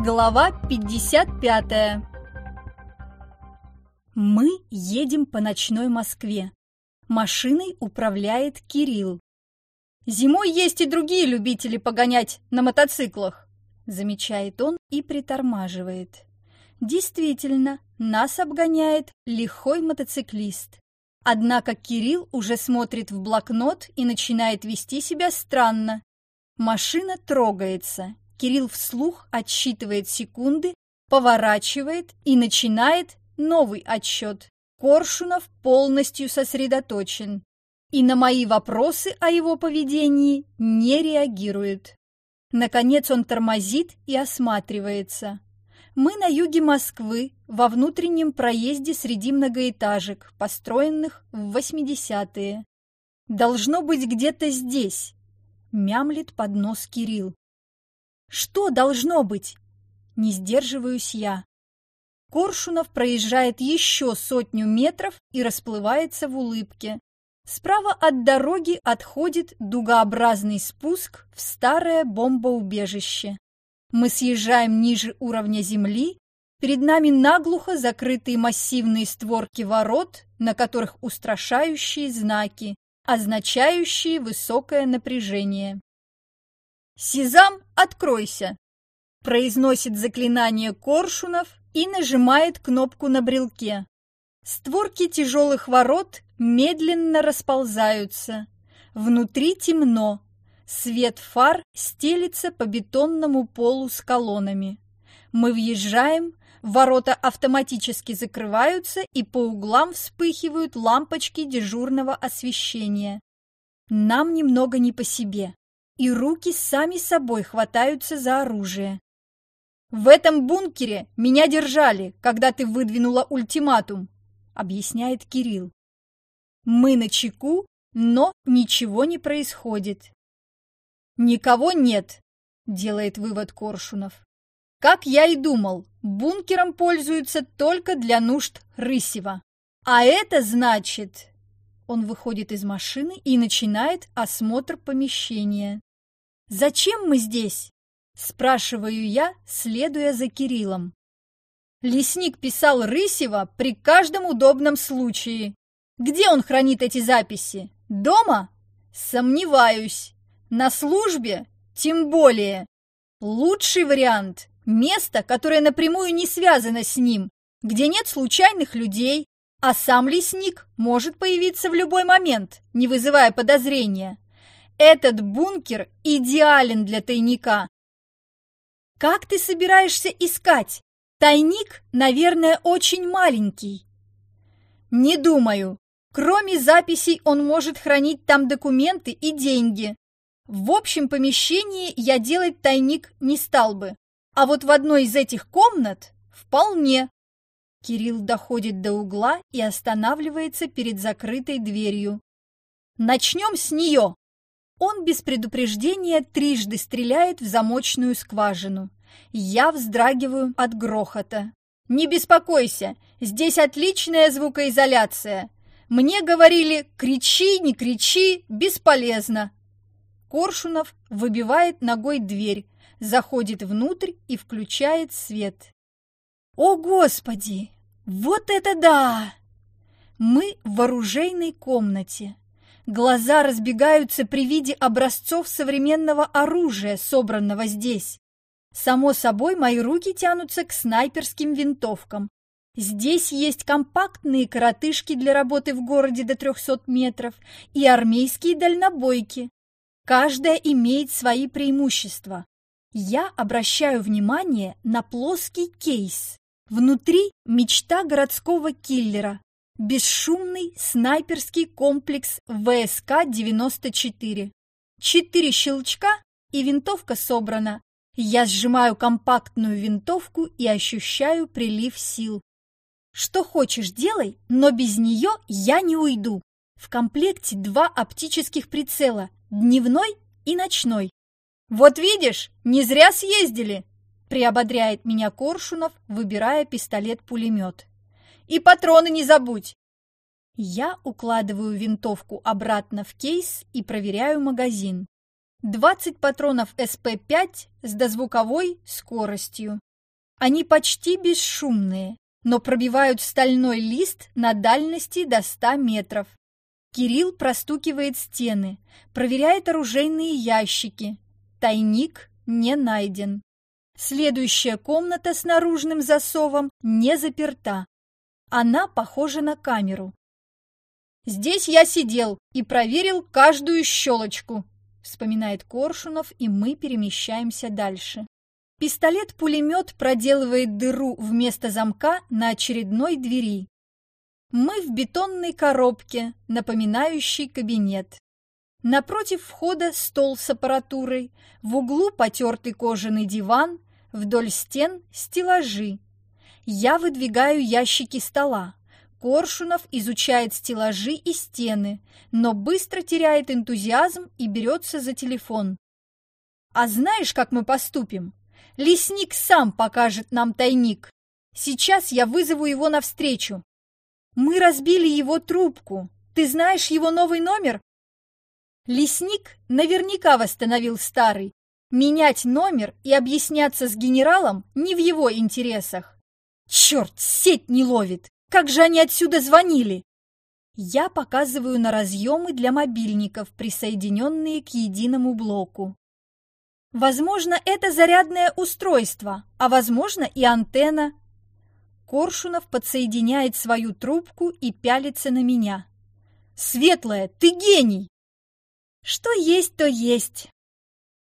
Глава 55 Мы едем по ночной Москве. Машиной управляет Кирилл. Зимой есть и другие любители погонять на мотоциклах, замечает он и притормаживает. Действительно, нас обгоняет лихой мотоциклист. Однако Кирилл уже смотрит в блокнот и начинает вести себя странно. Машина трогается, Кирилл вслух отсчитывает секунды, поворачивает и начинает новый отсчет. Коршунов полностью сосредоточен и на мои вопросы о его поведении не реагирует. Наконец он тормозит и осматривается. Мы на юге Москвы, во внутреннем проезде среди многоэтажек, построенных в 80-е. «Должно быть где-то здесь», — мямлит под нос Кирилл. Что должно быть? Не сдерживаюсь я. Коршунов проезжает еще сотню метров и расплывается в улыбке. Справа от дороги отходит дугообразный спуск в старое бомбоубежище. Мы съезжаем ниже уровня земли, перед нами наглухо закрытые массивные створки ворот, на которых устрашающие знаки, означающие высокое напряжение. «Сезам, откройся!» Произносит заклинание Коршунов и нажимает кнопку на брелке. Створки тяжелых ворот медленно расползаются. Внутри темно. Свет фар стелится по бетонному полу с колоннами. Мы въезжаем, ворота автоматически закрываются и по углам вспыхивают лампочки дежурного освещения. Нам немного не по себе и руки сами собой хватаются за оружие. «В этом бункере меня держали, когда ты выдвинула ультиматум», — объясняет Кирилл. «Мы на чеку, но ничего не происходит». «Никого нет», — делает вывод Коршунов. «Как я и думал, бункером пользуются только для нужд Рысева. А это значит...» Он выходит из машины и начинает осмотр помещения. «Зачем мы здесь?» – спрашиваю я, следуя за Кириллом. Лесник писал Рысева при каждом удобном случае. Где он хранит эти записи? Дома? Сомневаюсь. На службе? Тем более. Лучший вариант – место, которое напрямую не связано с ним, где нет случайных людей, а сам лесник может появиться в любой момент, не вызывая подозрения. Этот бункер идеален для тайника. Как ты собираешься искать? Тайник, наверное, очень маленький. Не думаю. Кроме записей он может хранить там документы и деньги. В общем помещении я делать тайник не стал бы. А вот в одной из этих комнат вполне. Кирилл доходит до угла и останавливается перед закрытой дверью. Начнем с нее. Он без предупреждения трижды стреляет в замочную скважину. Я вздрагиваю от грохота. «Не беспокойся, здесь отличная звукоизоляция. Мне говорили, кричи, не кричи, бесполезно». Коршунов выбивает ногой дверь, заходит внутрь и включает свет. «О, Господи! Вот это да!» Мы в оружейной комнате. Глаза разбегаются при виде образцов современного оружия, собранного здесь. Само собой, мои руки тянутся к снайперским винтовкам. Здесь есть компактные коротышки для работы в городе до 300 метров и армейские дальнобойки. Каждая имеет свои преимущества. Я обращаю внимание на плоский кейс. Внутри мечта городского киллера, Бесшумный снайперский комплекс ВСК-94. Четыре щелчка, и винтовка собрана. Я сжимаю компактную винтовку и ощущаю прилив сил. Что хочешь делай, но без нее я не уйду. В комплекте два оптических прицела, дневной и ночной. «Вот видишь, не зря съездили!» приободряет меня Коршунов, выбирая пистолет-пулемет. И патроны не забудь!» Я укладываю винтовку обратно в кейс и проверяю магазин. 20 патронов СП-5 с дозвуковой скоростью. Они почти бесшумные, но пробивают стальной лист на дальности до 100 метров. Кирилл простукивает стены, проверяет оружейные ящики. Тайник не найден. Следующая комната с наружным засовом не заперта. Она похожа на камеру. «Здесь я сидел и проверил каждую щелочку», вспоминает Коршунов, и мы перемещаемся дальше. Пистолет-пулемет проделывает дыру вместо замка на очередной двери. Мы в бетонной коробке, напоминающей кабинет. Напротив входа стол с аппаратурой, в углу потертый кожаный диван, вдоль стен стеллажи. Я выдвигаю ящики стола. Коршунов изучает стеллажи и стены, но быстро теряет энтузиазм и берется за телефон. «А знаешь, как мы поступим? Лесник сам покажет нам тайник. Сейчас я вызову его навстречу. Мы разбили его трубку. Ты знаешь его новый номер?» Лесник наверняка восстановил старый. Менять номер и объясняться с генералом не в его интересах. Черт, сеть не ловит! Как же они отсюда звонили? Я показываю на разъемы для мобильников, присоединенные к единому блоку. Возможно, это зарядное устройство, а возможно и антенна. Коршунов подсоединяет свою трубку и пялится на меня. «Светлая, ты гений!» «Что есть, то есть!»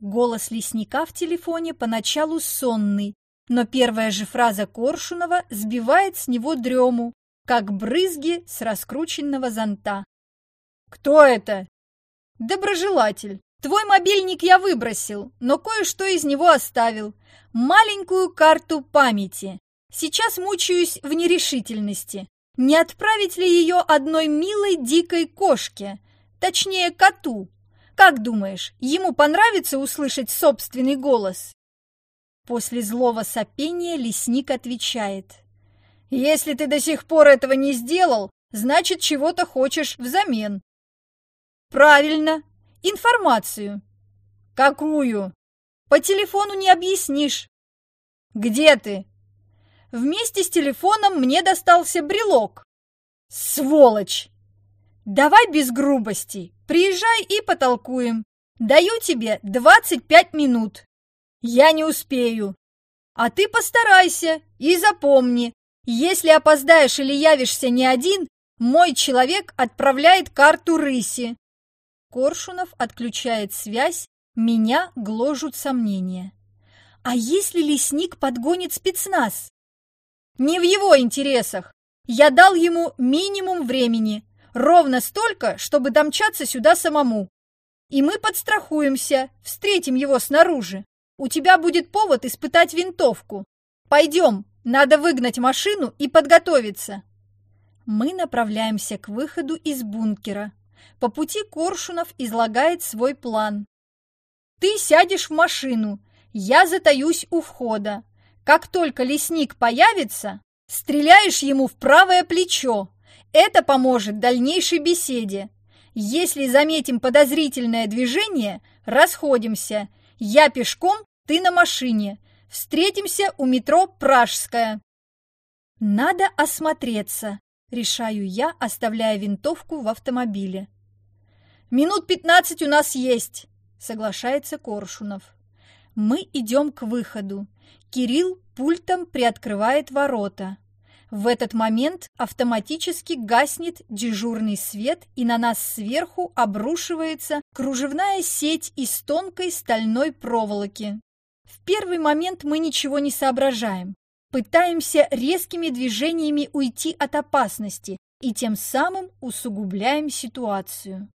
Голос лесника в телефоне поначалу сонный, но первая же фраза Коршунова сбивает с него дрему, как брызги с раскрученного зонта. «Кто это?» «Доброжелатель. Твой мобильник я выбросил, но кое-что из него оставил. Маленькую карту памяти. Сейчас мучаюсь в нерешительности. Не отправить ли ее одной милой дикой кошке, точнее коту? Как думаешь, ему понравится услышать собственный голос?» После злого сопения лесник отвечает. «Если ты до сих пор этого не сделал, значит, чего-то хочешь взамен». «Правильно. Информацию». «Какую?» «По телефону не объяснишь». «Где ты?» «Вместе с телефоном мне достался брелок». «Сволочь!» «Давай без грубости. Приезжай и потолкуем. Даю тебе 25 минут». Я не успею. А ты постарайся и запомни, если опоздаешь или явишься не один, мой человек отправляет карту рыси. Коршунов отключает связь, меня гложут сомнения. А если лесник подгонит спецназ? Не в его интересах. Я дал ему минимум времени, ровно столько, чтобы домчаться сюда самому. И мы подстрахуемся, встретим его снаружи. У тебя будет повод испытать винтовку. Пойдем, надо выгнать машину и подготовиться. Мы направляемся к выходу из бункера. По пути Коршунов излагает свой план. Ты сядешь в машину, я затаюсь у входа. Как только лесник появится, стреляешь ему в правое плечо. Это поможет дальнейшей беседе. Если заметим подозрительное движение, расходимся – я пешком, ты на машине. Встретимся у метро Пражская. Надо осмотреться, решаю я, оставляя винтовку в автомобиле. Минут пятнадцать у нас есть, соглашается Коршунов. Мы идем к выходу. Кирилл пультом приоткрывает ворота. В этот момент автоматически гаснет дежурный свет, и на нас сверху обрушивается кружевная сеть из тонкой стальной проволоки. В первый момент мы ничего не соображаем. Пытаемся резкими движениями уйти от опасности и тем самым усугубляем ситуацию.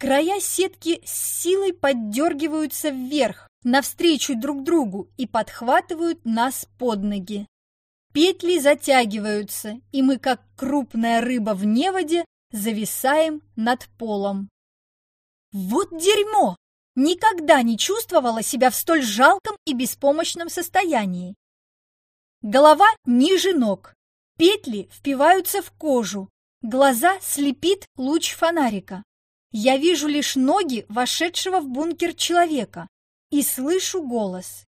Края сетки с силой поддергиваются вверх, навстречу друг другу и подхватывают нас под ноги. Петли затягиваются, и мы, как крупная рыба в неводе, зависаем над полом. Вот дерьмо! Никогда не чувствовала себя в столь жалком и беспомощном состоянии. Голова ниже ног, петли впиваются в кожу, глаза слепит луч фонарика. Я вижу лишь ноги вошедшего в бункер человека и слышу голос.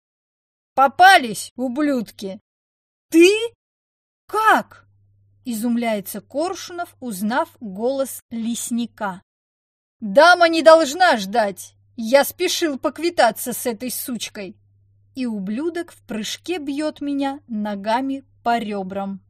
«Попались, ублюдки! Ты? Как? Изумляется Коршунов, узнав голос лесника. Дама не должна ждать. Я спешил поквитаться с этой сучкой. И ублюдок в прыжке бьет меня ногами по ребрам.